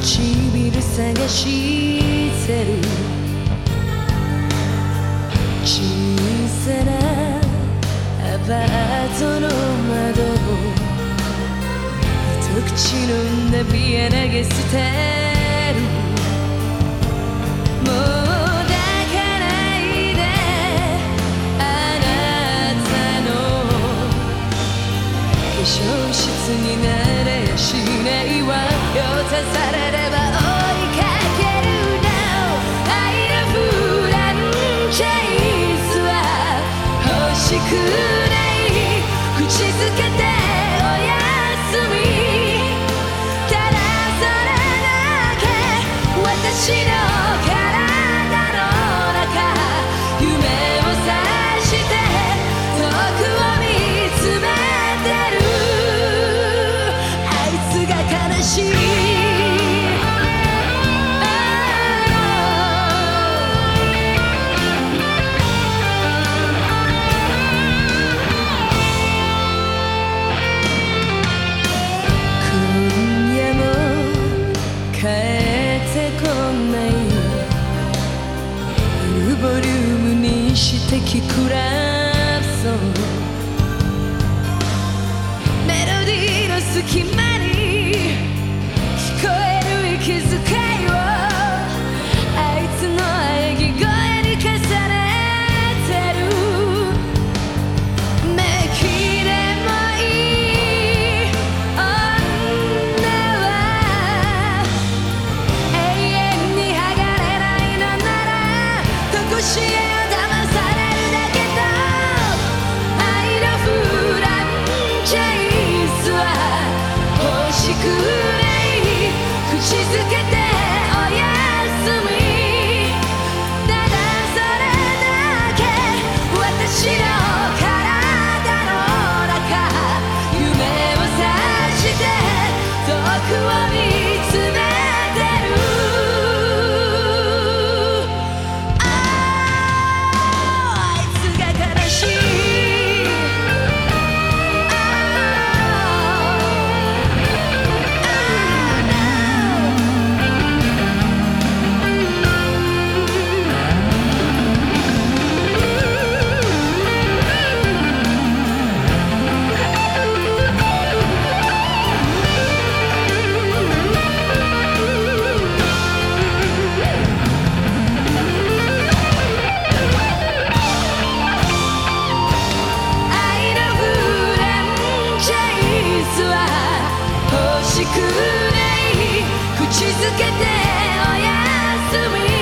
唇探してる小さなアパートの窓を一口飲んだビア投げ捨てる。もう消失になれしないわよ。たされ口づけておやすみ。ただ、それだけ私のきくらそうメロディーの隙間。くくね口づけておやすみ。